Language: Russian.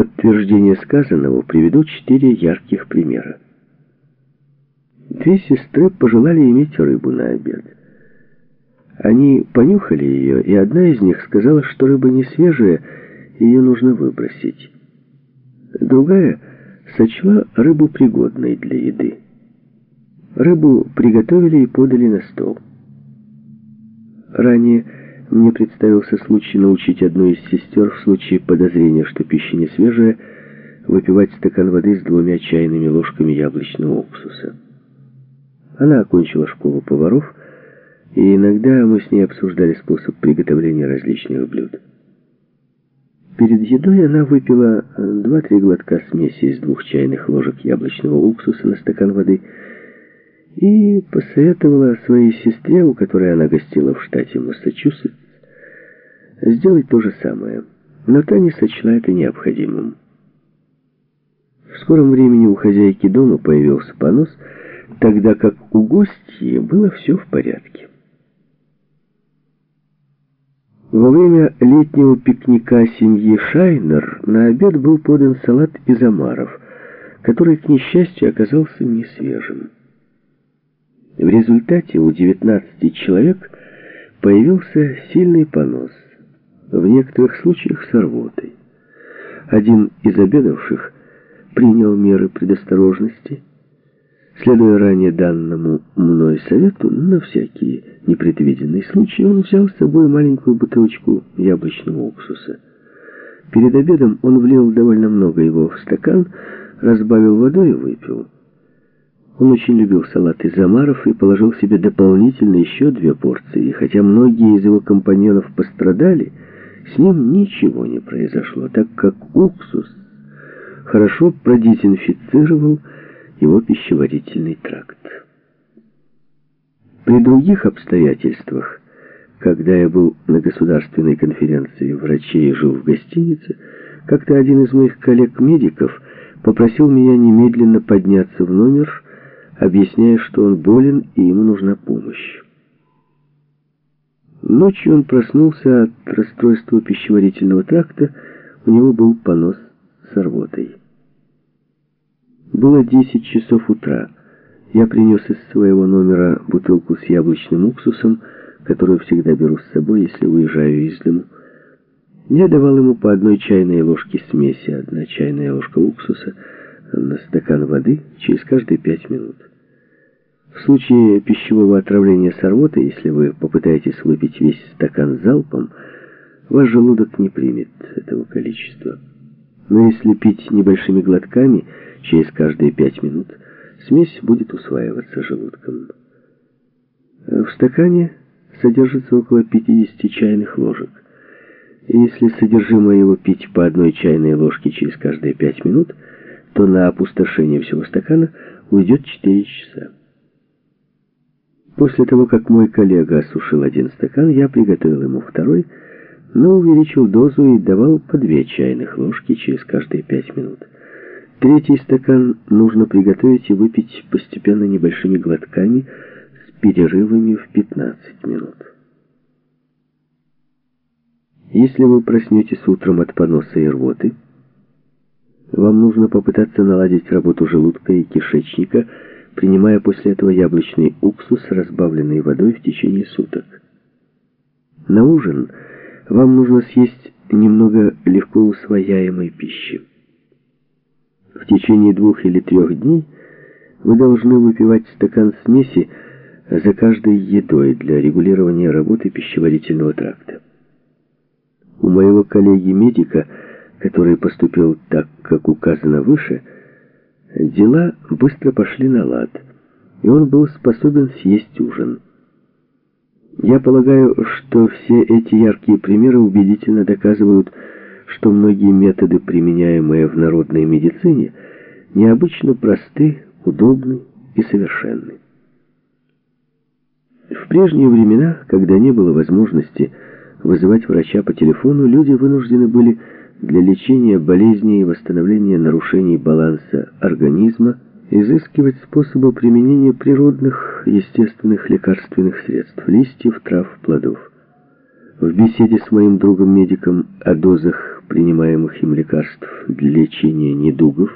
подтверждение сказанного приведу четыре ярких примера. Две сестры пожелали иметь рыбу на обед. Они понюхали ее, и одна из них сказала, что рыба не свежая, ее нужно выбросить. Другая сочла рыбу пригодной для еды. Рыбу приготовили и подали на стол. Ранее мне представился случай научить одну из сестер в случае подозрения, что пища не свежая, выпивать стакан воды с двумя чайными ложками яблочного уксуса. Она окончила школу поваров, и иногда мы с ней обсуждали способ приготовления различных блюд. Перед едой она выпила два-три глотка смеси из двух чайных ложек яблочного уксуса на стакан воды и посоветовала своей сестре, у которой она гостила в штате Массачусетс, сделать то же самое, но та не сочла это необходимым. В скором времени у хозяйки дома появился понос, тогда как у гостей было все в порядке. Во время летнего пикника семьи Шайнер на обед был подан салат из омаров, который, к несчастью, оказался несвежим. В результате у 19 человек появился сильный понос – в некоторых случаях с рвотой. Один из обедавших принял меры предосторожности, следуя ранее данному мной совету, на всякий непредвиденный случай он взял с собой маленькую бутылочку яблочного уксуса. Перед обедом он влил довольно много его в стакан, разбавил водой и выпил. Он очень любил салат из омаров и положил себе дополнительно еще две порции, и хотя многие из его компаньонов пострадали, с ним ничего не произошло, так как уксус хорошо продезинфицировал его пищеварительный тракт. При других обстоятельствах, когда я был на государственной конференции врачей и жил в гостинице, как-то один из моих коллег-медиков попросил меня немедленно подняться в номер, объясняя, что он болен и ему нужна помощь. Ночью он проснулся от расстройства пищеварительного тракта, у него был понос с рвотой. Было 10 часов утра. Я принес из своего номера бутылку с яблочным уксусом, которую всегда беру с собой, если уезжаю из дому. Я давал ему по одной чайной ложке смеси, одна чайная ложка уксуса на стакан воды через каждые пять минут. В случае пищевого отравления с рвотой, если вы попытаетесь выпить весь стакан залпом, ваш желудок не примет этого количества. Но если пить небольшими глотками, через каждые пять минут, смесь будет усваиваться желудком. В стакане содержится около 50 чайных ложек. И если содержимое его пить по одной чайной ложке через каждые пять минут, то на опустошение всего стакана уйдет 4 часа. После того, как мой коллега осушил один стакан, я приготовил ему второй, но увеличил дозу и давал по две чайных ложки через каждые пять минут. Третий стакан нужно приготовить и выпить постепенно небольшими глотками с перерывами в 15 минут. Если вы проснетесь утром от поноса и рвоты, вам нужно попытаться наладить работу желудка и кишечника, принимая после этого яблочный уксус, разбавленный водой в течение суток. На ужин вам нужно съесть немного легко усвояемой пищи. В течение двух или трех дней вы должны выпивать стакан смеси за каждой едой для регулирования работы пищеварительного тракта. У моего коллеги-медика, который поступил так, как указано выше, Дела быстро пошли на лад, и он был способен съесть ужин. Я полагаю, что все эти яркие примеры убедительно доказывают, что многие методы, применяемые в народной медицине, необычно просты, удобны и совершенны. В прежние времена, когда не было возможности вызывать врача по телефону, люди вынуждены были для лечения болезней и восстановления нарушений баланса организма изыскивать способы применения природных, естественных лекарственных средств, листьев, трав, плодов. В беседе с моим другом-медиком о дозах принимаемых им лекарств для лечения недугов